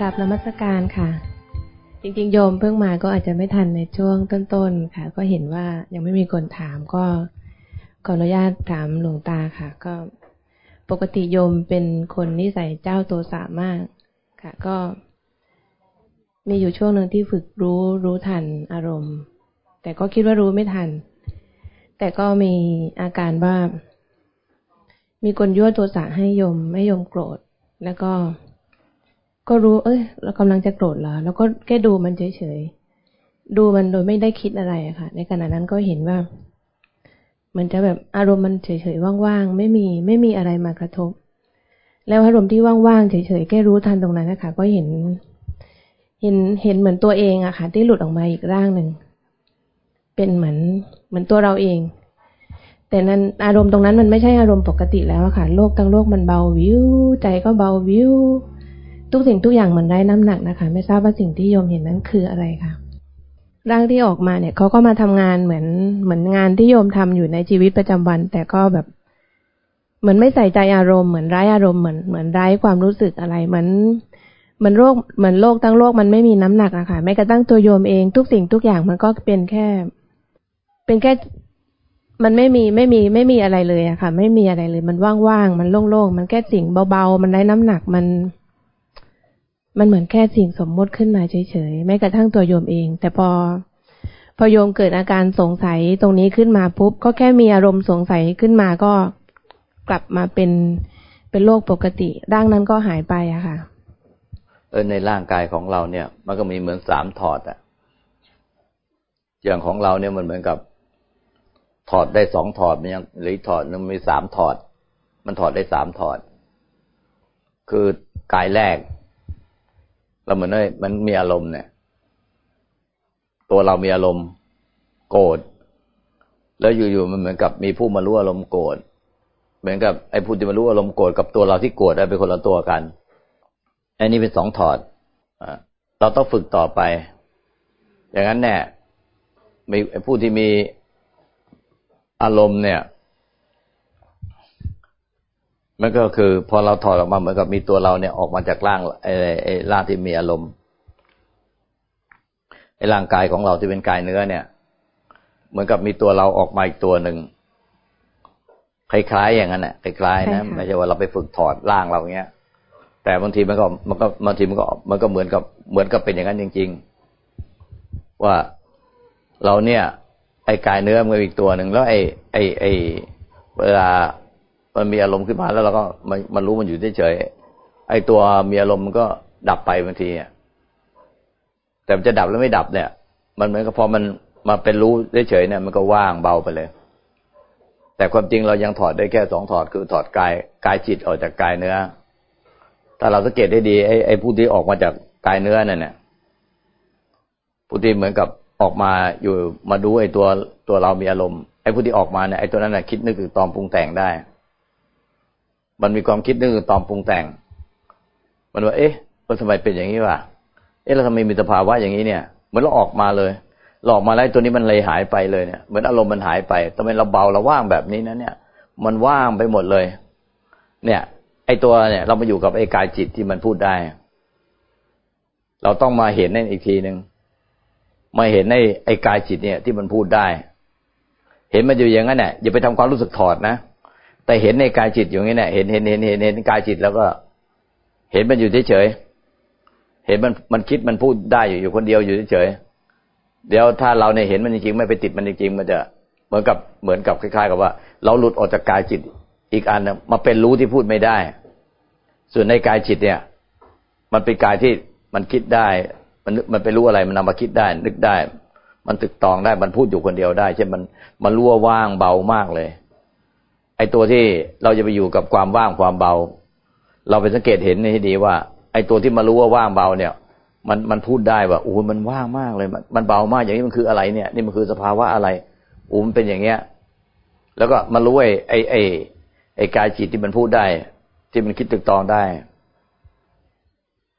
ค่ะกลับนมัสการค่ะ จริงๆ โยมเพิ่งมาก็อาจจะไม่ทันในช่วงต้นๆค่ะ ก็เห็นว่ายังไม่มีคนถามก็ขออนุญาตถามหลวงตาค่ะ ก็ปกติโยมเป็นคนนิสัยเจ้าโตสามากค่ะ ก็ มีอยู่ช่วงหนึ่งที่ฝึกรู้รู้ทันอารมณ์ แต่ก็คิดว่ารู้ไม่ทัน แต่ก็มีอาการว่า มีคนยั่วโทสะให้โยมไม่โยมโกรธ แล้วก็ ก็รู้ เอ้ย เรากำลังจะโกรธเหรอแล้วก็แค่ดูมันเฉยๆดูมันโดยไม่ได้คิดอะไรอะค่ะ ในขณะนั้นก็เห็นว่า มันจะแบบอารมณ์มันเฉยๆว่างๆไม่มีไม่มีอะไรมากระทบ แล้วอารมณ์ที่ว่างๆเฉยๆแค่รู้ทันตรงนั้นนะคะก็เห็น เห็นเห็นเหมือนตัวเองอะค่ะ ที่หลุดออกมาอีกร่างหนึ่งเป็นเหมือนเหมือนตัวเราเองแต่นั้นอารมณ์ตรงนั้นมันไม่ใช่อารมณ์ปกติแล้วอะค่ะ โลกทั้งโลกมันเบาวิวใจก็เบาวิว ทุกสิ่งทุกอย่างมันได้น้ำหนักนะคะ ไม่ทราบว่าสิ่งที่โยมเห็นนั้นคืออะไรคะร่างที่ออกมาเนี่ยเขาก็มาทำงานเหมือนเหมือนงานที่โยมทำอยู่ในชีวิตประจำวัน แต่ก็แบบ เหมือนไม่ใส่ใจอารมณ์เหมือนไร้อารมณ์เหมือนเหมือนไร้ความรู้สึกอะไรเหมือนเหมือนโรคเหมือนโลกทั้งโลกมันไม่มีน้ำหนักอะค่ะแม้กระทั่งตัวโยมเอง ทุกสิ่งทุกอย่างมันก็เป็นแค่ เป็นแค่มันไม่มีไม่มีไม่มีอะไรเลยอะค่ะ ไม่มีอะไรเลย มันว่างๆมันโล่งๆมันแค่สิ่งเบาๆมันไร้น้ำหนักมัน มันเหมือนแค่สิ่งสมมติขึ้นมาเฉยๆแม้กระทั่งตัวโยมเอง แต่พอ พอโยมเกิดอาการสงสัยตรงนี้ขึ้นมาปุ๊บก็แค่มีอารมณ์สงสัยขึ้นมาก็กลับมาเป็นเป็นโรคปกติ ร่างนั้นก็หายไปอะค่ะ เออในร่างกายของเราเนี่ย มันก็มีเหมือนสามถอดอะอย่างของเราเนี่ยมันเหมือนกับ ถอดได้สองถอดมันยังหรือถอดมันมีสามถอด มันถอดได้สามถอด คือกายแรก เราเหมือนว่ามันมีอารมณ์เนี่ย ตัวเรามีอารมณ์ โกรธแล้วอยู่ๆมันเหมือนกับมีผู้มารู้อารมณ์โกรธเหมือนกับไอ้ผู้ที่มารู้อารมณ์โกรธกับตัวเราที่โกรธเป็นคนละตัวกันอันนี้เป็นสองถอดเราต้องฝึกต่อไป อย่างนั้นเนี่ยมีผู้ที่มีอารมณ์เนี่ย มันก็คือพอเราถอดออกมาเหมือนกับมีตัวเราเนี่ยออกมาจากร่างไอ้ไอ้ร่างที่มีอารมณ์ไอ้ร่างกายของเราที่เป็นกายเนื้อเนี่ย เหมือนกับมีตัวเราออกมาอีกตัวหนึ่งคล้ายๆอย่างนั้นแหละคล้ายๆนะไม่ใช่ว่าเราไปฝึกถอดร่างเราเงี้ย แต่บางทีมันก็มันก็บางทีมันก็มันก็เหมือนกับเหมือนกับเป็นอย่างนั้นจริง ๆ ว่าเราเนี่ย ไอ้กายเนื้อมันอีกตัวหนึ่งแล้วไอ้ไอ้ไอ้เวลา มันมีอารมณ์ขึ้นมาแล้วเราก็มันมันรู้มันอยู่เฉยๆไอ้ตัวมีอารมณ์มันก็ดับไปบางทีแต่มันจะดับแล้วไม่ดับเนี่ย มันเหมือนกับพอมันมาเป็นรู้เฉยๆเนี่ยมันก็ว่างเบาไปเลย แต่ความจริงเรายังถอดได้แค่สองถอดคือถอดกายกายจิตออกจากกายเนื้อ ถ้าเราสังเกตได้ดีไอ้ไอ้ผู้ที่ออกมาจากกายเนื้อนั่นเนี่ยผู้ที่เหมือนกับออกมาอยู่มาดูไอ้ตัวตัวเรามีอารมณ์ไอ้ผู้ที่ออกมาเนี่ยไอ้ตัวนั้นน่ะคิดนึกถึงตอมปรุงแต่งได้ มันมีความคิดนึกตอมปรุงแต่ง มันว่า เอ๊ะมันทำไมเป็นอย่างนี้วะเอ๊ะเราทำไมมีสภาวะอย่างนี้เนี่ยเหมือนเราออกมาเลยหลอกมาแล้วตัวนี้มันเลยหายไปเลยเนี่ยเหมือนอารมณ์มันหายไปทำไมเราเบาเราว่างแบบนี้นะเนี่ย มันว่างไปหมดเลย เนี่ย ไอตัวเนี่ย เรามาอยู่กับไอกายจิตที่มันพูดได้ เราต้องมาเห็นนั่นอีกทีหนึ่งมาเห็นในไอกายจิตเนี่ยที่มันพูดได้ เห็นมันอยู่อย่างนั้นเนี่ยอย่าไปทำความรู้สึกถอดนะ แต่เห็นในกายจิตอยู่งี้เนี่ยเห็นเห็นเห็นเห็นเห็นกายจิตแล้วก็ เห็นมันอยู่เฉยเห็นมันมันคิดมันพูดได้อยู่อยู่คนเดียวอยู่เฉยเดี๋ยวถ้าเราเนี่ยเห็นมันจริงๆไม่ไปติดมันจริงๆมันจะเหมือนกับเหมือนกับคล้ายๆ กับว่า เราหลุดออกจากกายจิตอีกอันนึงมาเป็นรู้ที่พูดไม่ได้ ส่วนในกายจิตเนี่ย มันเป็นกายที่มันคิดได้ มันมันไปรู้อะไรมันนำมาคิดได้ นึกได้ มันตึกตองได้มันพูดอยู่คนเดียวได้เช่นมันมันรู้ว่าว่างเบามากเลย ไอ้ตัวที่เราจะไปอยู่กับความว่างความเบา เราไปสังเกตเห็นให้ดีว่า ไอ้ตัวที่มารู้ว่าว่างเบาเนี่ย มันมันพูดได้ว่าโอ้มันว่างมากเลย มันเบามากอย่างนี้มันคืออะไรเนี่ย นี่มันคือสภาวะอะไรอูมันเป็นอย่างเงี้ย แล้วก็มารู้ไอ้ไอ้ไอ้ไอ้กายจิตที่มันพูดได้ ที่มันคิดตึกตองได้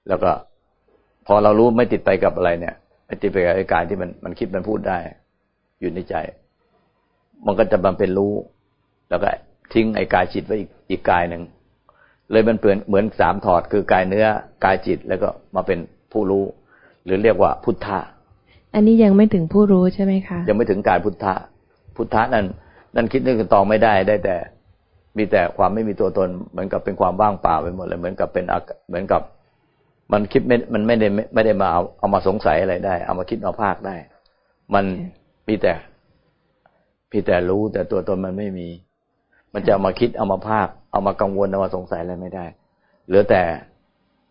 แล้วก็ พอเรารู้ไม่ติดไปกับอะไรเนี่ยไม่ติดไปกับไอ้กายที่มันมันคิดมันพูดได้ อยู่ในใจ มันก็จะมันเป็นรู้แล้วก็ ทิ้งไอ้กายจิตไว้อีกอีกกายหนึ่งเลยมันเปลี่ยนเหมือนสามถอดคือกายเนื้อกายจิตแล้วก็มาเป็นผู้รู้ หรือเรียกว่าพุทธะอันนี้ยังไม่ถึงผู้รู้ใช่ไหมคะ ยังไม่ถึงกายพุทธะพุทธะนั่นนั่นคิดนึกตองไม่ได้ได้แต่ มีแต่ความไม่มีตัวตน เหมือนกับเป็นความว่างเปล่าไปหมดเลย เหมือนกับเป็นเหมือนกับ มันคิดไม่มันไม่ได้ไม่ได้มาเอาเอามาสงสัยอะไรได้ เอามาคิดเอาภาคได้ มันมีแต่มีแต่รู้แต่ตัวตนมันไม่มี มันจะเอามาคิดเอามาภาค เอามากังวลเอามาสงสัยอะไรไม่ได้เหลือแต่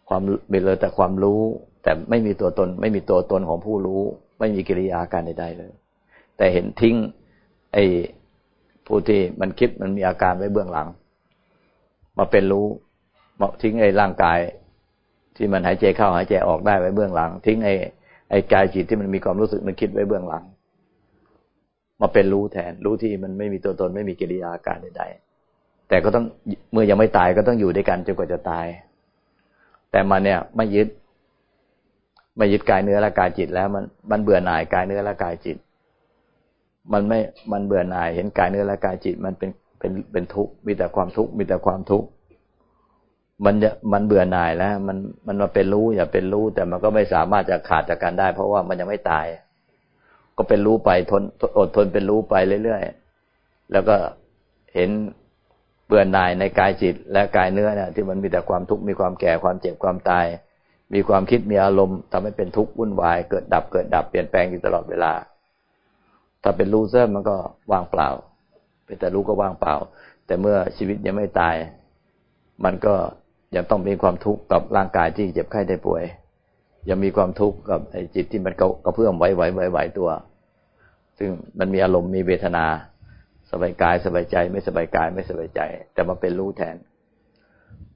ความเป็นเลแต่ความรู้ แต่ไม่มีตัวตน ไม่มีตัวตนของผู้รู้ ไม่มีกิริยาการใดๆเลย แต่เห็นทิ้ง ไอ้ผู้ที่มันคิดมันมีอาการไว้เบื้องหลัง มาเป็นรู้มาทิ้งไอ้ร่างกาย ที่มันหายใจเข้าหายใจออกได้ไว้เบื้องหลัง ทิ้งไอ้ไอ้กายจิตที่มันมีความรู้สึกนึกคิดไว้เบื้องหลัง มาเป็นรู้แทน รู้ที่มันไม่มีตัวตนไม่มีกิริยาการใดๆแต่ก็ต้องเมื่อยังไม่ตายก็ต้องอยู่ด้วยกันจนกว่าจะตาย แต่มันเนี่ยไม่ยึด ไม่ยึดกายเนื้อและกายจิตแล้ว มันมันเบื่อหน่ายกายเนื้อและกายจิต มันไม่มันเบื่อหน่าย เห็นกายเนื้อและกายจิต มันเป็นเป็นเป็นทุกข์มีแต่ความทุกข์มีแต่ความทุกข์มันจะมันเบื่อหน่ายแล้ว มันมันมาเป็นรู้อย่าเป็นรู้ แต่มันก็ไม่สามารถจะขาดจากกันได้ เพราะว่ามันยังไม่ตาย ก็เป็นรู้ไปทนอดทนเป็นรู้ไปเรื่อยๆ แล้วก็เห็นเบื่อหน่ายในกายจิตและกายเนื้อเนี่ยที่มันมีแต่ความทุกข์มีความแก่ความเจ็บความตาย มีความคิดมีอารมณ์ทำให้เป็นทุกข์วุ่นวาย เกิดดับเกิดดับเปลี่ยนแปลงอยู่ตลอดเวลา ถ้าเป็นลูเซอร์มันก็ว่างเปล่า เป็นแต่รู้ก็ว่างเปล่า แต่เมื่อชีวิตยังไม่ตาย มันก็ยังต้องมีความทุกข์กับร่างกายที่เจ็บไข้ได้ป่วย ยังมีความทุกข์กับไอ้จิตที่มันกระเพื่อมไหวไหวไหวไหวตัว ซึ่งมันมีอารมณ์มีเวทนา สบายกายสบายใจ ไม่สบายกายไม่สบายใจ แต่มาเป็นรู้แทน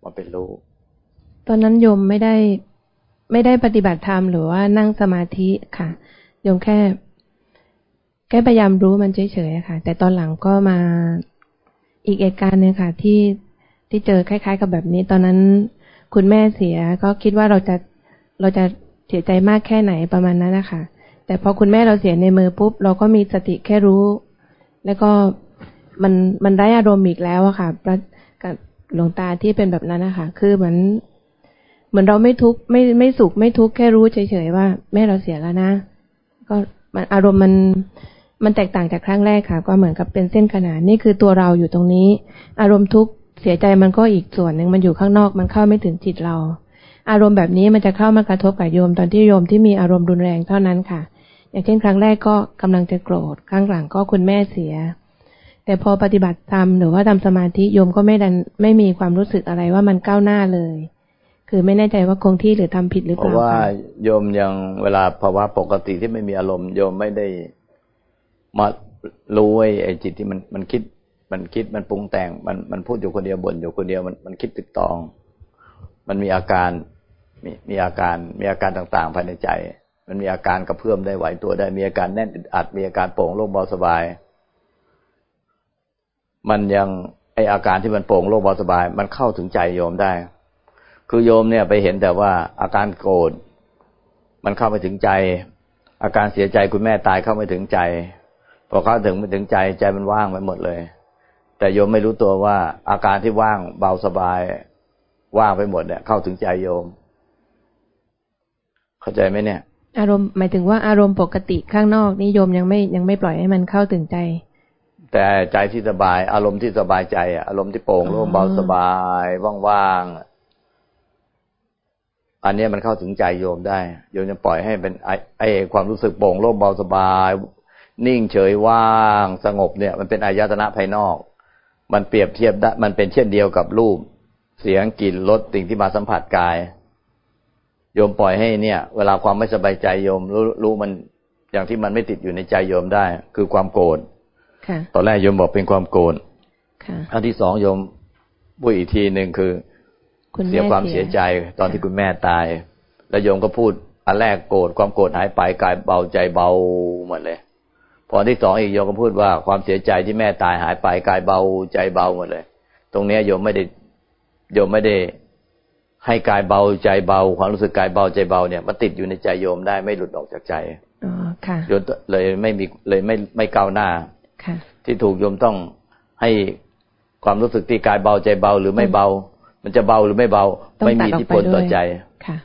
มาเป็นรู้ ตอนนั้นโยมไม่ได้ไม่ได้ปฏิบัติธรรมหรือว่านั่งสมาธิค่ะโยมแค่แค่พยายามรู้มันเฉยๆค่ะ แต่ตอนหลังก็มาอีกเหตุการณ์หนึ่งค่ะ ที่ที่เจอคล้าย ๆ กับแบบนี้ ตอนนั้นคุณแม่เสียก็คิดว่าเราจะเราจะเสียใจมากแค่ไหนประมาณนั้นนะคะ แต่พอคุณแม่เราเสียในมือปุ๊บ เราก็มีสติแค่รู้ แล้วก็มันมันได้อารมณ์อีกแล้วอะค่ะกับหลวงตาที่เป็นแบบนั้นนะคะคือเหมือนเหมือนเราไม่ทุกข์ไม่ไม่สุขไม่ทุกข์แค่รู้เฉยๆว่า แม่เราเสียแล้วนะ ก็มันอารมณ์มันมันแตกต่างจากครั้งแรกค่ะ ก็เหมือนกับเป็นเส้นขนานนี่คือตัวเราอยู่ตรงนี้ อารมณ์ทุกข์เสียใจมันก็อีกส่วนหนึ่งมันอยู่ข้างนอกมันเข้าไม่ถึงจิตเรา อารมณ์แบบนี้มันจะเข้ามากระทบกับโยมตอนที่โยมที่มีอารมณ์รุนแรงเท่านั้นค่ะ อย่างเช่นครั้งแรกก็กำลังจะโกรธครั้งหลังก็คุณแม่เสีย แต่พอปฏิบัติธรรมหรือว่าทำสมาธิโยมก็ไม่ดันไม่มีความรู้สึกอะไรว่ามันก้าวหน้าเลย คือไม่แน่ใจว่าคงที่หรือทำผิดหรือเปล่าเพราะว่าโยมยังเวลาภาวะปกติที่ไม่มีอารมณ์โยมไม่ได้มารู้ไอ้จิตที่มันมันคิดมันคิดมันปรุงแต่งมันมันพูดอยู่คนเดียวบ่นอยู่คนเดียวมันมันคิดติดตอง มันมีอาการมีมีอาการมีอาการต่างๆภายในใจ มันมีอาการกระเพื่อมได้ไหวตัวได้ มีอาการแน่นอัดมีอาการโป่งโล่งเบาสบาย มันยังไออาการที่มันโป่งโล่งเบาสบาย มันเข้าถึงใจโยมได้ คือโยมเนี่ยไปเห็นแต่ว่าอาการโกรธมันเข้าไปถึงใจ อาการเสียใจคุณแม่ตายเข้าไปถึงใจพอเข้าถึงไม่ถึงใจใจมันว่างไปหมดเลย แต่โยมไม่รู้ตัวว่าอาการที่ว่างเบาสบาย ว่างไปหมดเนี่ย เข้าถึงใจโยม เข้าใจไหมเนี่ย อารมณ์หมายถึงว่าอารมณ์ปกติข้างนอกนี่โยมยังไม่ยังไม่ปล่อยให้มันเข้าถึงใจ แต่ใจที่สบาย อารมณ์ที่สบายใจอารมณ์ที่โปร่งโล่งเบาสบายว่างๆอันนี้มันเข้าถึงใจโยมได้โยมจะปล่อยให้เป็นไอไอความรู้สึกโปร่งโล่งเบาสบาย นิ่งเฉยว่างสงบเนี่ย มันเป็นอายตนะภายนอก มันเปรียบเทียบได้มันเป็นเช่นเดียวกับรูป เสียงกลิ่นรสสิ่งที่มาสัมผัสกาย โยมปล่อยให้เนี่ย เวลาความไม่สบายใจโยมรู้รู้มันอย่างที่มันไม่ติดอยู่ในใจโยมได้ คือความโกรธตอนแรกโยมบอกเป็นความโกรธอันที่สองโยมพูดอีกทีหนึ่งคือเสียความเสียใจตอนที่คุณแม่ตาย แล้วโยมก็พูดอันแรกโกรธความโกรธหายไปกายเบาใจเบาหมดเลยพอที่สองอีกโยมก็พูดว่าความเสียใจที่แม่ตายหายไปกายเบาใจเบาหมดเลย ตรงเนี้ยโยมไม่ได้โยมไม่ได้ ให้กายเบาใจเบา ความรู้สึกกายเบาใจเบาเนี่ยมาติดอยู่ในใจโยมได้ไม่หลุดออกจากใจอ๋อค่ะโยมเลยไม่มีเลยไม่ไม่ก้าวหน้าค่ะที่ถูกโยมต้องให้ความรู้สึกที่กายเบาใจเบาหรือไม่เบา มันจะเบาหรือไม่เบา ไม่มีอิทธิพลต่อใจค่ะ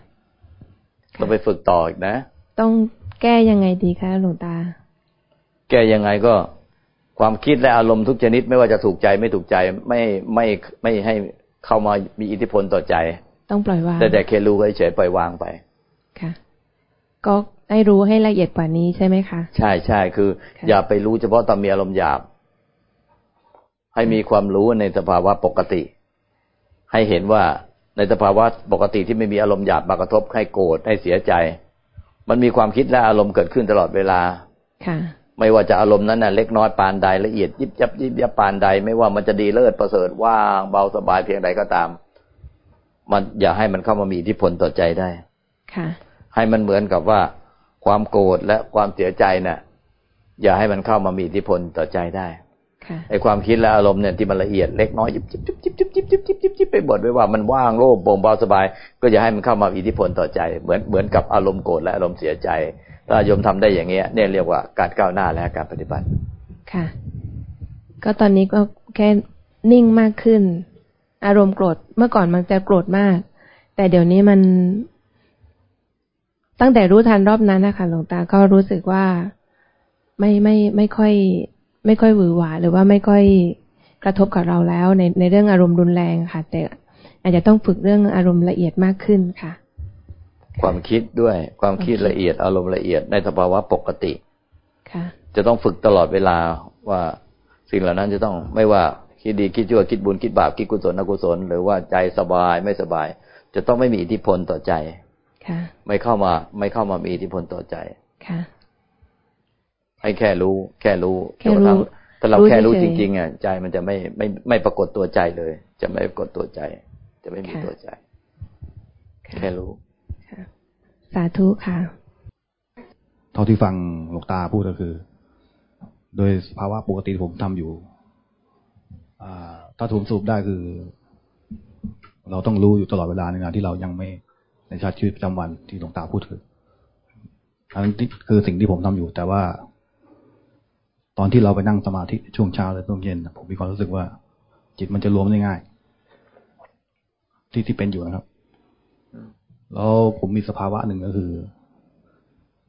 ต้องไปฝึกต่ออีกนะ ต้องแก้ยังไงดีคะหลวงตา แก้ยังไงก็ความคิดและอารมณ์ทุกชนิดไม่ว่าจะถูกใจไม่ถูกใจไม่ไม่ไม่ให้เข้ามามีอิทธิพลต่อใจ ต้องปล่อยวาง แต่แต่แค่รู้เฉยปล่อยวางไป ค่ะ ก็ให้รู้ให้ละเอียดกว่านี้ใช่ไหมคะ ใช่ใช่คือ อย่าไปรู้เฉพาะตอนมีอารมณ์หยาบ ให้มีความรู้ในสภาวะปกติ ให้เห็นว่าในสภาวะปกติที่ไม่มีอารมณ์หยาบมากระทบให้โกรธให้เสียใจ มันมีความคิดและอารมณ์เกิดขึ้นตลอดเวลา ค่ะ ไม่ว่าจะอารมณ์นั้นน่ะเล็กน้อยปานใดละเอียดยิบยับยิบยับปานใด ไม่ว่ามันจะดีเลิศประเสริฐว่างเบาสบายเพียงใดก็ตาม มันอย่าให้มันเข้ามามีอิทธิพลต่อใจได้ ค่ะ ให้มันเหมือนกับว่าความโกรธและความเสียใจเนี่ยอย่าให้มันเข้ามามีอิทธิพลต่อใจได้ไอ้ความคิดและอารมณ์เนี่ยที่มันละเอียดเล็กน้อยยิบยิบยิบยิบยิบยิบยิบยิบยิบยิบไปหมดไม่ว่ามันว่างโล่งโปร่งเบาสบาย ก็อย่าให้มันเข้ามามีอิทธิพลต่อใจ เหมือนเหมือนกับอารมณ์โกรธและอารมณ์เสียใจ ถ้าโยมทำได้อย่างเงี้ยเนี่ยเรียกว่าการก้าวหน้าและการปฏิบัติ ค่ะ ก็ตอนนี้ก็แค่นิ่งมากขึ้น อารมณ์โกรธเมื่อก่อนมันจะโกรธมาก แต่เดี๋ยวนี้มัน ตั้งแต่รู้ทันรอบนั้นนะคะหลวงตาก็รู้สึกว่าไม่ไม่ไม่ค่อย ไม่ค่อยหวือหวาหรือว่าไม่ค่อยกระทบกับเราแล้ว ในในเรื่องอารมณ์รุนแรงค่ะ แต่อาจจะต้องฝึกเรื่องอารมณ์ละเอียดมากขึ้นค่ะ ความคิดด้วยความคิดละเอียดอารมณ์ละเอียดในสภาวะปกติจะต้องฝึกตลอดเวลาว่าสิ่งเหล่านั้นจะต้องไม่ว่า คิดดีคิดชั่วคิดบุญคิดบาปคิดกุศลอกุศล หรือว่าใจสบายไม่สบาย จะต้องไม่มีอิทธิพลต่อใจไม่เข้ามา ไม่เข้ามามีอิทธิพลต่อใจให้แค่รู้ แค่รู้แค่รู้ถ้าเราแค่รู้จริง ๆอะใจมันจะไม่ไม่ไม่ปรากฏตัวใจเลย จะไม่ปรากฏตัวใจ จะไม่มีตัวใจ แค่รู้สาธุค่ะ เท่าที่ฟังหลวงตาพูดก็คือ โดยภาวะปกติผมทำอยู่ ถ้าถูกสูบได้คือ เราต้องรู้อยู่ตลอดเวลาในงานที่เรายังไม่ในชาติชีวิตประจำวันที่หลวงตาพูดถึงอันนี้คือสิ่งที่ผมทำอยู่ แต่ว่า ตอนที่เราไปนั่งสมาธิช่วงเช้าหรือช่วงเย็นผมมีความรู้สึกว่า จิตมันจะรวมได้ง่าย ที่ที่เป็นอยู่นะครับ แล้วผมมีสภาวะหนึ่งก็คือ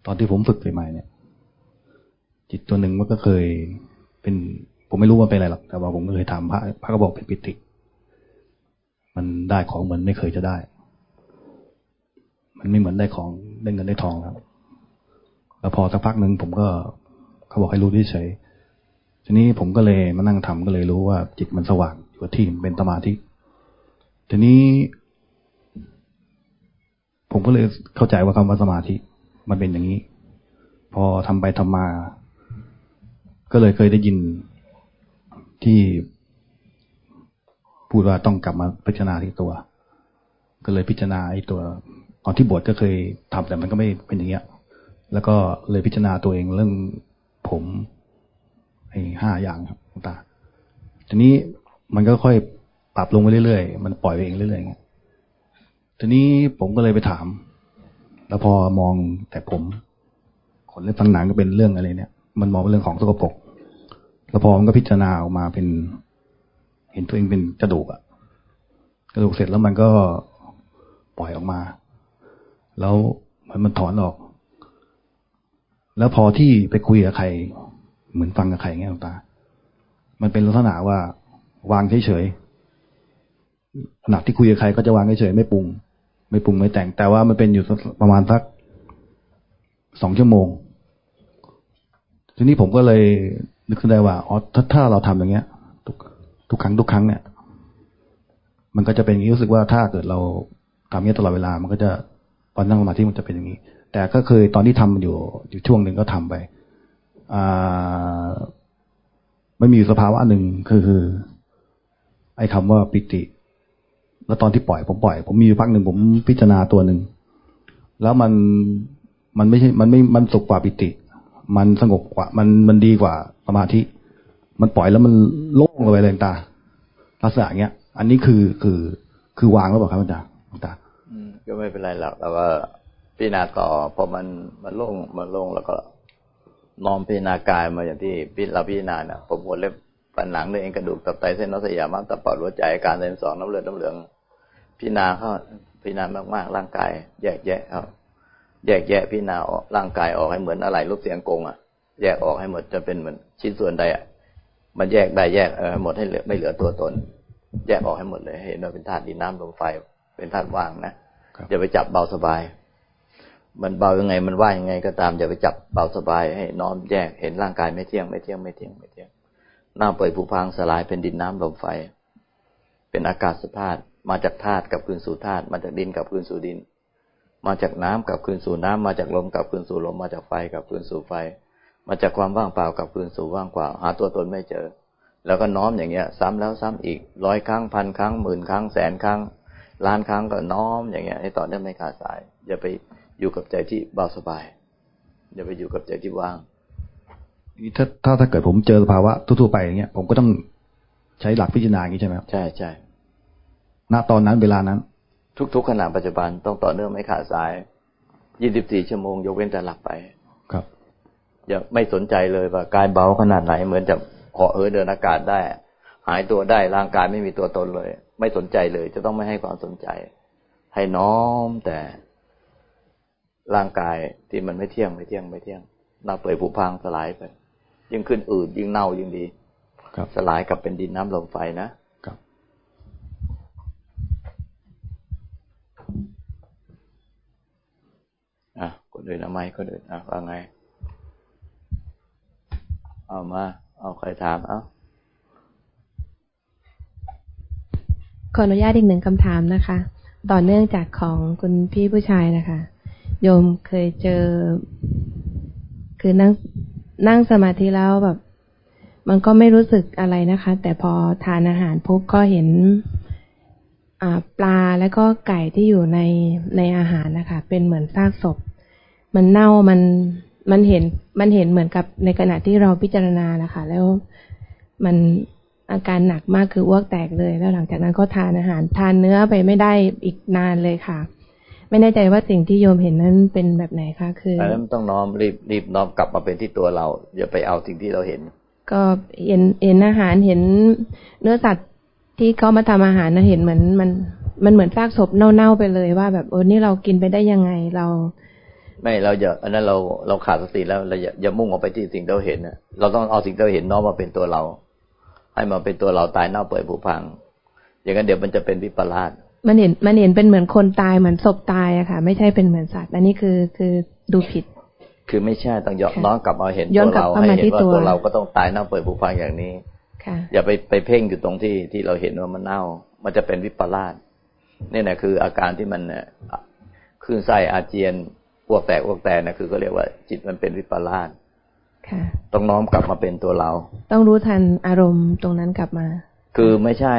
ตอนที่ผมฝึกใหม่เนี่ย จิตตัวหนึ่งมันก็เคยเป็น ไม่รู้ว่าเป็นอะไรหรอกแต่ว่าผมเคยทำพระพระก็บอกเป็นปิติ มันได้ของเหมือนไม่เคยจะได้ มันไม่เหมือนได้ของได้เงินได้ทองครับแล้วพอสักพักหนึ่งผมก็เขาบอกให้รู้ที่เฉยทีนี้ผมก็เลยมานั่งทำก็เลยรู้ว่า จิตมันสว่างอยู่ที่เป็นสมาธิทีนี้ ผมก็เลยเข้าใจว่าคำว่าสมาธิ มันเป็นอย่างนี้ พอทำไปทำมา ก็เลยเคยได้ยิน ที่พูดว่าต้องกลับมาพิจารณาที่ตัว ก็เลยพิจารณาไอ้ตัวตอนที่บวชก็เคยทำแต่มันก็ไม่เป็นอย่างเงี้ย แล้วก็เลยพิจารณาตัวเองเรื่องผมไอ้ห้าอย่างครับตาทีนี้มันก็ค่อยปรับลงไปเรื่อยๆ มันปล่อยไปเองเรื่อยๆทีนี้ผมก็เลยไปถาม แล้วพอมองแต่ผมขนเล็บทั้งหนังก็เป็นเรื่องอะไรเนี่ย มันมองเป็นเรื่องของสกปรก แล้วพอมันก็พิจารณาออกมาเป็น เห็นตัวเองเป็นกระดูกอะกระดูกเสร็จแล้วมันก็ปล่อยออกมา แล้วมันมันถอนออก แล้วพอที่ไปคุยกับใคร เหมือนฟังกับใครเงี้ยตา มันเป็นลักษณะว่าวางเฉยๆขณะที่คุยกับใครก็จะวางเฉยๆไม่ปรุง ไม่ปรุงไม่แต่ง แต่ว่ามันเป็นอยู่ประมาณสักสองชั่วโมงทีนี้ผมก็เลย นึกขึ้นได้ว่าอ๋อถ้าถ้าเราทำอย่างเงี้ย ทุกทุกครั้งทุกครั้งเนี่ย มันก็จะเป็นอย่างนี้รู้สึกว่าถ้าเกิดเราทำเงี้ยตลอดเวลา มันก็จะตอนนั่งสมาธิมันจะเป็นอย่างนี้ แต่ก็เคยตอนที่ทำอยู่อยู่ช่วงหนึ่งก็ทำไปอ่าไม่มีสภาวะหนึ่งคือคือ ไอ้คาว่าปิติ แล้วตอนที่ปล่อยผมปล่อย ผมมีอยู่พักหนึ่งผมพิจารณาตัวหนึ่งแล้วมันมันไม่ใช่ มันไม่มันสุขกว่าปิติ มันสงบกว่า มันมันดีกว่าสมาธิ มันปล่อยแล้วมันโล่งเลยเลยตาลักษณะเงี้ย อันนี้คือคือคือวางแล้วเปล่าครับอาจารย์ตาก็ไม่เป็นไรหรอกเราก็พิจารณาต่อพอมันมันโล่งมันโล่งแล้วก็น้อมพิจารณากายมาอย่างที่เราพิจารณาเนี่ยผมหัวเล็บปันหนังเนื้อเองกระดูกตับไตเส้นน้อสยามาตับปอดหัวใจการเส้นสองน้ำเลือดน้ำเหลืองพิจารณาเขาพิจารณามากๆร่างกายแยกแยะครับ แยกแยะพิจารณาออกร่างกายออกให้เหมือนอะไรรูปเสียงกงอะ แยกออกให้หมดจะเป็นเหมือนชิ้นส่วนใดอะ มันแยกได้แยกเออหมดให้เหลือไม่เหลือตัวตน แยกออกให้หมดเลยเห็นว่าเป็นธาตุดินน้ำลมไฟ เป็นธาตุว่างนะอย่าไปจับเบาสบาย มันเบายังไงมันว่างยังไงก็ตามอย่าไปจับเบาสบายให้น้อมแยกเห็นร่างกายไม่เที่ยงไม่เที่ยงไม่เที่ยงไม่เที่ยงหน้าเปิดผุพังสลายเป็นดินน้ำลมไฟ เป็นอากาศธาตุมาจากธาตุกับคืนสู่ธาตุมาจากดินกับคืนสู่ดิน มาจากน้ำกับคืนสู่น้ำมาจากลมกับคืนสู่ลมมาจากไฟกับคืนสู่ไฟ มาจากความว่างเปล่ากับคืนสู่ว่างเปล่า หาตัวตนไม่เจอ แล้วก็น้อมอย่างเงี้ย ซ้ำแล้วซ้ำอีกร้อยครั้งพันครั้งหมื่นครั้งแสนครั้งล้านครั้งก็น้อมอย่างเงี้ยให้ต่อเนื่องไม่ขาดสาย อย่าไปอยู่กับใจที่เบาสบาย อย่าไปอยู่กับใจที่ว่างถ้าถ้าถ้าเกิดผมเจอสภาวะทั่วๆไปอย่างเงี้ยผมก็ต้องใช้หลักพิจารณาอย่างนี้ใช่ไหมครับใช่ใช่ณตอนนั้นเวลานั้น ทุก ๆ ขณะปัจจุบันต้องต่อเนื่องไม่ขาดสายยี่สิบสี่ชั่วโมงยกเว้นแต่หลับไปครับอย่าไม่สนใจเลยว่ากายเบาขนาดไหน เหมือนจะเหาะเออเดินอากาศได้ หายตัวได้ร่างกายไม่มีตัวตนเลย ไม่สนใจเลย จะต้องไม่ให้ความสนใจ ให้น้อมแต่ร่างกายที่มันไม่เที่ยงไม่เที่ยงไม่เที่ยงเราเปื่อยผุพังสลายไป ยิ่งขึ้นอืดยิ่งเน่ายิ่งดีครับสลายกับเป็นดินน้ำลมไฟนะ คนอื่นเอาไหมคนอื่นอะว่าไง เอามา เอาใครถามเอาขออนุญาตอีกหนึ่งคำถามนะคะ ต่อเนื่องจากของคุณพี่ผู้ชายนะคะ โยมเคยเจอ คือนั่งนั่งสมาธิแล้วแบบ มันก็ไม่รู้สึกอะไรนะคะ แต่พอทานอาหารปุ๊บก็เห็นปลาแล้วก็ไก่ที่อยู่ในในอาหารนะคะ เป็นเหมือนซากศพ มันเน่ามันมันเห็นมันเห็นเหมือนกับในขณะที่เราพิจารณานะคะแล้วมันอาการหนักมากคืออ้วกแตกเลย แล้วหลังจากนั้นก็ทานอาหารทานเนื้อไปไม่ได้อีกนานเลยค่ะ ไม่แน่ใจว่าสิ่งที่โยมเห็นนั้นเป็นแบบไหนคะคืออันนั้นต้องน้อมรีบรีบน้อมกลับมาเป็นที่ตัวเราอย่าไปเอาสิ่งที่เราเห็น ก็เห็นเห็นอาหารเห็นเนื้อสัตว์ที่เขามาทำอาหารนะเห็นเหมือนมันมันเหมือนซากศพเน่าๆไปเลยว่าแบบโอ้นี่เรากินไปได้ยังไงเรา ไม่เราอย่าอันนั้นเราเราขาดสติแล้วเราอย่าอย่ามุ่งออกไปที่สิ่งที่เราเห็นนะเราต้องเอาสิ่งที่เราเห็นน้อมมาเป็นตัวเรา ให้มาเป็นตัวเราตายเน่าเปื่อยผุพัง อย่างนั้นเดี๋ยวมันจะเป็นวิปลาสมันเห็นมันเห็นเป็นเหมือนคนตายเหมือนศพตายอะค่ะ ไม่ใช่เป็นเหมือนสัตว์อันนี้คือคือดูผิด คือไม่ใช่ต้องย้อนน้องกลับมาเห็นตัวเราให้เห็นว่าตัวเราก็ต้องตายเน่าเปื่อยผุพังอย่างนี้อย่าไปไปเพ่งอยู่ตรงที่ที่เราเห็นว่ามันเน่า มันจะเป็นวิปลาสนี่นะคืออาการที่มันคืนไส้อาเจียน อ้วกแตกอ้วกแตกนะคือก็เรียกว่า จิตมันเป็นวิปลาสต้องน้อมกลับมาเป็นตัวเรา ต้องรู้ทันอารมณ์ตรงนั้นกลับมา คือไม่ใช่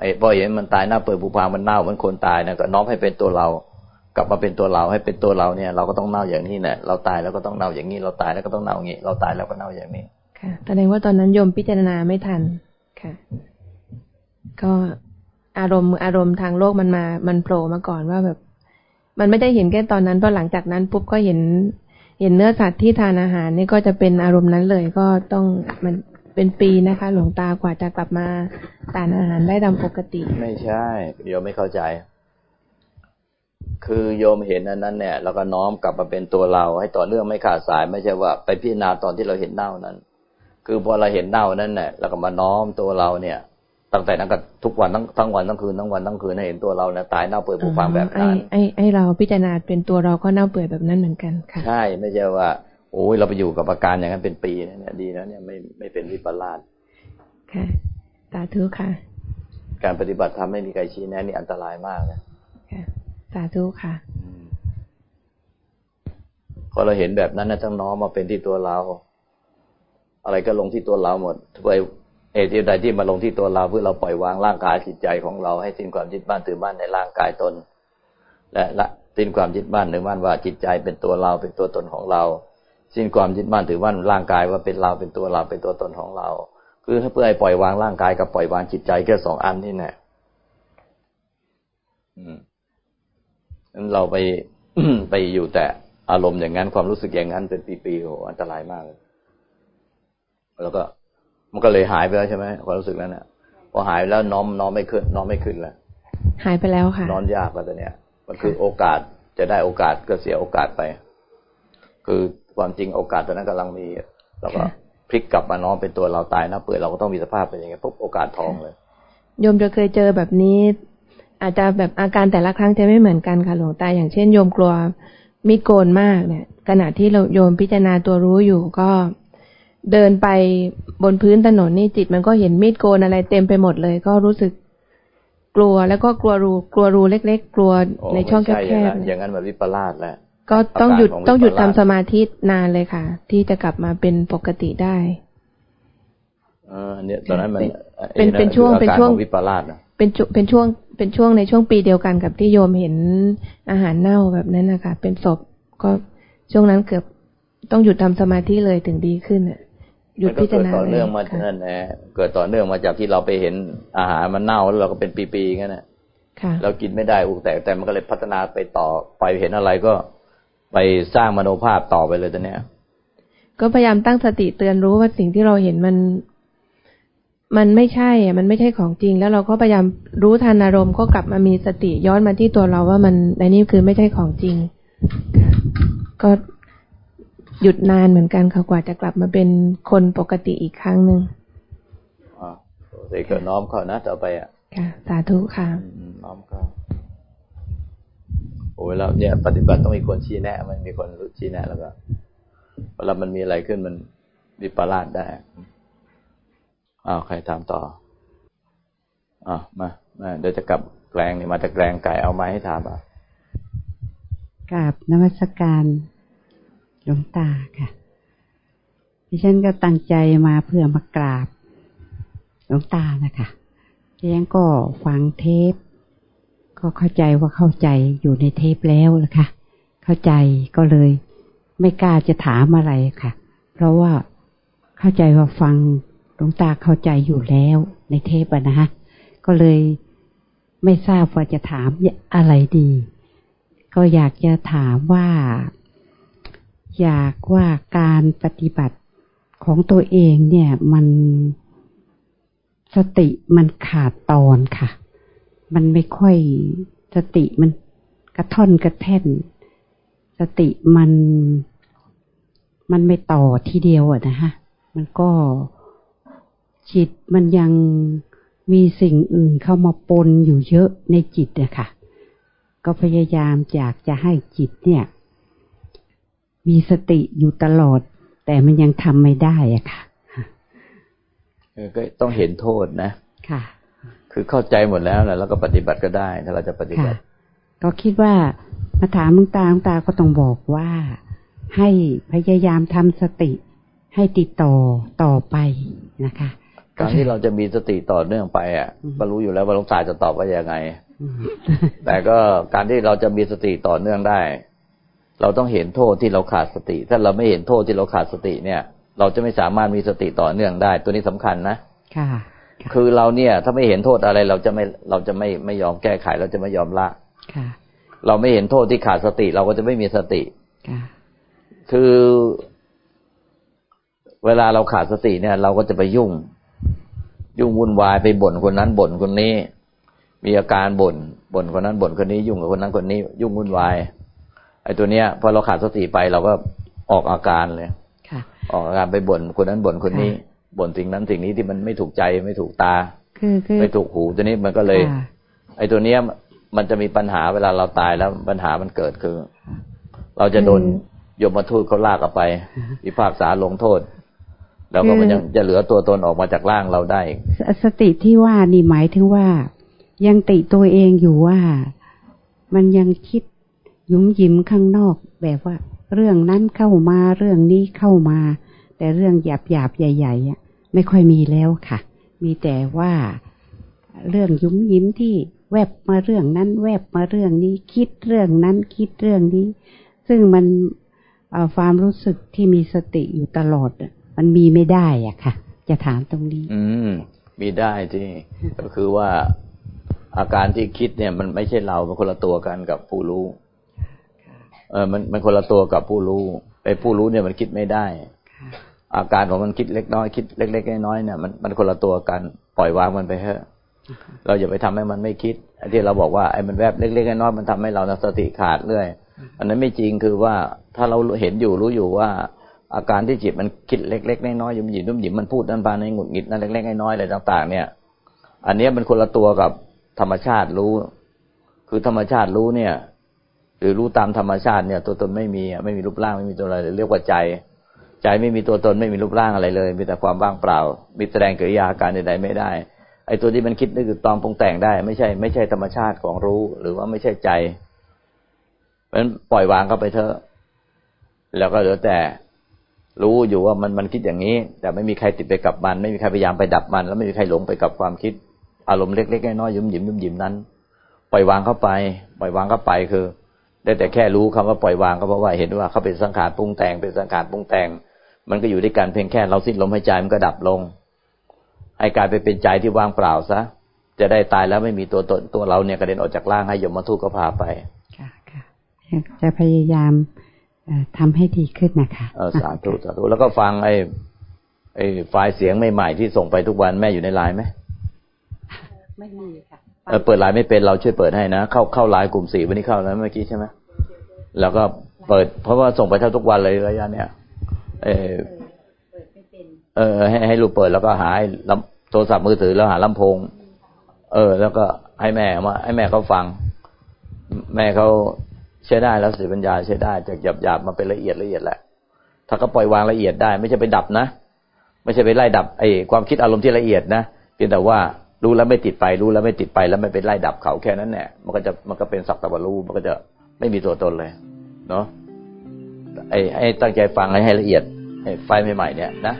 ไอ้พอเห็นมันตายหน้าเปิดผูพางมันเน่ามันคนตายนะก็น้อมให้เป็นตัวเรา กลับมาเป็นตัวเราให้เป็นตัวเราเนี่ย เราก็ต้องเน่าอย่างนี้แหละเราตายแล้วก็ต้องเน่าอย่างนี้ เราตายแล้วก็ต้องเน่าอย่างนี้ เราตายแล้วก็เน่าอย่างนี้ ค่ะแสดงว่าตอนนั้นโยมพิจารณาไม่ทันค่ะ ก็อารมณ์อารมณ์ทางโลกมันมา มันโผล่มาก่อนว่าแบบ มันไม่ได้เห็นแค่ตอนนั้นพอหลังจากนั้นปุ๊บก็เห็น เห็นเนื้อสัตว์ที่ทานอาหารนี่ก็จะเป็นอารมณ์นั้นเลยก็ต้องมันเป็นปีนะคะ หลวงตากว่าจะกลับมาทานอาหารได้ตามปกติ ไม่ใช่โยมไม่เข้าใจ คือโยมเห็นอันนั้นเนี่ยแล้วก็น้อมกลับมาเป็นตัวเรา ให้ต่อเนื่องไม่ขาดสายไม่ใช่ว่า ไปพิจารณาตอนที่เราเห็นเน่านั้น คือพอเราเห็นเน่านั้นเนี่ยเราก็มาน้อมตัวเราเนี่ย ตั้งแต่นั้นก็ทุกวันทั้งทั้งวันทั้งคืนทั้งวันทั้งคืนให้เห็นตัวเราเนี่ยตายเน่าเปื่อยผุพังแบบนั้นไอ้ไอ้เราพิจารณาเป็นตัวเราก็เน่าเปื่อยแบบนั้นเหมือนกันค่ะใช่ไม่ใช่ว่า โอ้ยเราไปอยู่กับอาการอย่างนั้นเป็นปีเนี่ยดีนะเนี่ยไม่ไม่เป็นวิปลาสค่ะสาธุค่ะ การปฏิบัติทำไม่มีใครชี้แนะนี่อันตรายมากนะค่ะสาธุค่ะพอเราเห็นแบบนั้นนะต้องน้อมมาเป็นที่ตัวเรา อะไรก็ลงที่ตัวเราหมดไป เหตุใดที่มาลงที่ตัวเราเพื่อเราปล่อยวางร่างกายจิตใจของเราให้สิ้นความยึดบ้านถือบ้านในร่างกายตน และละสิ้นความยึดบ้านถือบ้านว่าจิตใจเป็นตัวเราเป็นตัวตนของเรา สิ้นความยึดบ้านถือบ้านร่างกายว่าเป็นเราเป็นตัวเราเป็นตัวตนของเรา คือเพื่อให้ปล่อยวางร่างกายกับปล่อยวางจิตใจแค่สองอันนี่แหละนั้นเราไปไปอยู่แต่อารมณ์อย่างนั้นความรู้สึกอย่างนั้นเป็นปีๆโหอันตรายมากแล้วก็ มันก็เลยหายไปแล้วใช่ไหมความรู้สึกนั้นน่ะพอหายแล้วน้อมน้อมไม่ขึ้น น้อมไม่ขึ้นแล้วหายไปแล้วค่ะนอนยากแล้วแต่เนี้ยมันคือโอกาสจะได้โอกาสก็เสียโอกาสไป คือความจริงโอกาสตอนนั้นกำลังมีแล้วก็พลิกกลับมาน้องเป็นตัวเราตายนะเปิดเราก็ต้องมีสภาพเป็นอย่างเงี้ยปุ๊บโอกาสทองเลยโยมจะเคยเจอแบบนี้ อาจจะแบบอาการแต่ละครั้งจะไม่เหมือนกันค่ะหลวงตาอย่างเช่นโยมกลัวมีดโกนมากเนี่ย ขณะที่เราโยมพิจารณาตัวรู้อยู่ก็เดินไป บนพื้นถนนนี่จิตมันก็เห็นมีดโกนอะไรเต็มไปหมดเลย ก็รู้สึกกลัวแล้วก็กลัวรูกลัวรูเล็ก ๆ กลัวในช่องแคบๆอย่างนั้นแบบวิปลาสแหละก็ต้องหยุดต้องหยุดทำสมาธินานเลยค่ะ ที่จะกลับมาเป็นปกติได้อเนี่ยตอนนั้นมันเป็นเป็นช่วงเป็นช่วงวิปลาสนะเป็นเป็นช่วงเป็นช่วงในช่วงปีเดียวกันกับที่โยมเห็นอาหารเน่าแบบนั้นนะคะเป็นศพก็ช่วงนั้นเกือบต้องหยุดทำสมาธิเลยถึงดีขึ้นอะ หยุดพิจารณาเลยต่อเนื่องมานั่นแหละเกิดต่อเนื่องมาจากที่เราไปเห็นอาหารมันเน่าแล้วเราก็เป็นปีๆงั้นแหละเรากินไม่ได้อุกแต่แต่มันก็เลยพัฒนาไปต่อไปเห็นอะไรก็ไปสร้างมโนภาพต่อไปเลยตอนเนี้ย ก็พยายามตั้งสติเตือนรู้ว่าสิ่งที่เราเห็นมัน มันไม่ใช่อะมันไม่ใช่ของจริง แล้วเราก็พยายามรู้ทันอารมณ์ก็กลับมามีสติย้อนมาที่ตัวเราว่ามันในนี้คือไม่ใช่ของจริงค่ะก็ หยุดนานเหมือนกันค่ะกว่าจะกลับมาเป็นคนปกติอีกครั้งหนึ่งอ๋อเสกน้อมเข้านะต่อไปอะค่ะสาธุค่ะน้อมเข้าโอ้ยแล้วเนี่ยปฏิบัติต้องมีคนชี้แนะ มันมีคนรู้ชี้แนะแล้วก็เวลามันมีอะไรขึ้นมันวิปลาสได้อ้าวใครถามต่ออ่ามามาเดี๋ยวจะกลับแกลงนี่มาจะแกลงไก่เอาไม้ให้ถามอะกราบนมัสการ หลวงตาค่ะ ดิฉันก็ตั้งใจมาเพื่อมากราบหลวงตานะคะดิฉันก็ฟังเทป ก็เข้าใจว่าเข้าใจอยู่ในเทปแล้วนะคะเข้าใจก็เลย ไม่กล้าจะถามอะไรค่ะ เพราะว่าเข้าใจว่าฟังหลวงตาเข้าใจอยู่แล้วในเทปอะนะฮะ ก็เลยไม่ทราบว่าจะถามอะไรดี ก็อยากจะถามว่า อยากว่าการปฏิบัติของตัวเองเนี่ยมันสติมันขาดตอนค่ะ มันไม่ค่อยสติมันกระท่อนกระแท่น สติมันมันไม่ต่อทีเดียวอะนะฮะ มันก็จิตมันยังมีสิ่งอื่นเข้ามาปนอยู่เยอะในจิตอะค่ะ ก็พยายามอยากจะให้จิตเนี่ย มีสติอยู่ตลอด แต่มันยังทำไม่ได้อะค่ะก็ต้องเห็นโทษนะ ค่ะ คือเข้าใจหมดแล้วแล้วก็ปฏิบัติก็ได้ ถ้าเราจะปฏิบัติ ก็คิดว่ามาถามมึงตามึงตาก็ต้องบอกว่าให้พยายามทำสติให้ติดต่อต่อไปนะคะการที่เราจะมีสติต่อเนื่องไปอะก็รู้อยู่แล้วว่าหลวงตาจะตอบว่ายังไง แต่ก็การที่เราจะมีสติต่อเนื่องได้ เราต้องเห็นโทษที่เราขาดสติ ถ้าเราไม่เห็นโทษที่เราขาดสติเนี่ย เราจะไม่สามารถมีสติต่อเนื่องได้ ตัวนี้สำคัญนะค่ะ คือเราเนี่ย ถ้าไม่เห็นโทษอะไรเราจะไม่เราจะไม่ไม่ยอมแก้ไข เราจะไม่ยอมละค่ะ เราไม่เห็นโทษที่ขาดสติ เราก็จะไม่มีสติค่ะคือ เวลาเราขาดสติเนี่ย เราก็จะไปยุ่ง ยุ่งวุ่นวายไปบ่นคนนั้นบ่นคนนี้ มีอาการบ่นบ่นคนนั้นบ่นคนนี้ ยุ่งกับคนนั้นคนนี้ ยุ่งวุ่นวาย ไอ้ตัวเนี้ยพอเราขาดสติไปเราก็ออกอาการเลยออกอาการไปบ่นคนนั้นบ่นคนนี้บ่นสิ่งนั้นสิ่งนี้ที่มันไม่ถูกใจไม่ถูกตาไม่ถูกหูตัวนี้มันก็เลย ไอ้ตัวเนี้ยมันจะมีปัญหาเวลาเราตายแล้วปัญหามันเกิดคือ เราจะโดนยมทูตเขาลากออกไปพิพากษาลงโทษ แล้วก็มันยังจะเหลือตัวตนออกมาจากร่างเราได้ สติที่ว่านี่หมายถึงว่า ยังติตัวเองอยู่ว่า มันยังคิด ยุ่มยิ้มข้างนอก แบบว่า เรื่องนั้นเข้ามาเรื่องนี้เข้ามา แต่เรื่องหยาบหยาบใหญ่ๆไม่ค่อยมีแล้วค่ะ มีแต่ว่าเรื่องยุ่มยิ้มที่แวบมาเรื่องนั้น แวบมาเรื่องนี้ คิดเรื่องนั้นคิดเรื่องนี้ ซึ่งมันความรู้สึกที่มีสติอยู่ตลอดมันมีไม่ได้อะค่ะ จะถามตรงนี้ อืม มีได้ที่ก็คือว่าอาการที่คิดเนี่ย มันไม่ใช่เราเป็นคนละตัวกันกับผู้รู้ เออมันมันคนละตัวกับผู้รู้ไอ้ผู้รู้เนี่ยมันคิดไม่ได้อาการของมันคิดเล็กน้อยคิดเล็กๆน้อยๆเนี่ยมันมันคนละตัวกันปล่อยวางมันไปเถอะเราอย่าไปทำให้มันไม่คิดที่เราบอกว่าไอ้มันแวบเล็กๆน้อยๆมันทำให้เราสติขาดเรื่อยอันนั้นไม่จริงคือว่าถ้าเราเห็นอยู่รู้อยู่ว่า อาการที่จิตมันคิดเล็กๆน้อยๆยุ่มหยิมยุ่มหยิมมันพูดนั่นพาในหงุดหงิดนั่นเล็กๆน้อยๆอะไรต่าง ๆ เนี่ย อันนี้มันคนละตัวกับธรรมชาติรู้ คือธรรมชาติรู้เนี่ย หรือรู้ตามธรรมชาติเนี่ย ตัวตนไม่มีไม่มีรูปร่างไม่มีตัวอะไรเรียกว่าใจ ใจไม่มีตัวตนไม่มีรูปร่างอะไรเลย มีแต่ความว่างเปล่า มีแสดงกิริยาการใดๆไม่ได้ ไอ้ตัวที่มันคิดนี่คือตองปรุงแต่งได้ ไม่ใช่ไม่ใช่ธรรมชาติของรู้ หรือว่าไม่ใช่ใจเพราะฉะนั้นปล่อยวางเข้าไปเถอะ แล้วก็เหลือแต่รู้อยู่ว่ามันมันคิดอย่างนี้ แต่ไม่มีใครติดไปกับมัน ไม่มีใครพยายามไปดับมัน แล้วไม่มีใครหลงไปกับความคิด อารมณ์เล็กๆน้อยๆยุ่มหยิมยุ่มหยิมนั้น ปล่อยวางเข้าไป ปล่อยวางเข้าไปคือ ได้แต่แค่รู้คำว่าปล่อยวางก็เพราะว่าเห็นว่าเขาเป็นสังขารปรุงแต่งเป็นสังขารปรุงแต่ง มันก็อยู่ด้วยกันเพียงแค่เราสิ้นลมหายใจมันก็ดับลง ให้กลายไปเป็นใจที่ว่างเปล่าซะจะได้ตายแล้วไม่มีตัวตนตัวเราเนี่ยกระเด็นออกจากร่างให้ยมมาทุกข์ก็พาไปค่ะค่ะจะพยายามทำให้ดีขึ้นนะคะเออสาธุสาธุแล้วก็ฟังไอ้ไอ้ไฟล์เสียงใหม่ๆที่ส่งไปทุกวันแม่อยู่ในไลน์ไหมไม่มีค่ะ เปิดไลน์ไม่เป็นเราช่วยเปิดให้นะเข้าเข้าไลน์กลุ่มสี่วันนี้เข้าแล้วเมื่อกี้ใช่ไหมแล้วก็เปิด เพราะว่าส่งไปเท่าทุกวันเลยระยะเนี้ยเออเออ ให้ให้ลูกเปิดแล้วก็หาโทรศัพท์มือถือแล้วหาลำโพง เออ แล้วก็ให้แม่มาให้แม่เขาฟัง แม่เขาใช้ได้แล้วสติปัญญาใช้ได้จากหยาบหยาบมาเป็นละเอียดละเอียดแหละ ถ้าก็ปล่อยวางละเอียดได้ ไม่ใช่ไปดับนะ ไม่ใช่ไปไล่ดับไอ้ความคิดอารมณ์ที่ละเอียดนะเพียงแต่ว่า รู้แล้วไม่ติดไป รู้แล้วไม่ติดไป แล้วไม่เป็นไล่ดับเขาแค่นั้นแหละมันก็จะมันก็เป็นสักตะวันรู้มันก็จะไม่มีตัวตนเลย เนาะไอ้ให้ตั้งใจฟังให้ให้ละเอียดไอ้ไฟใหม่ๆเนี่ยนะ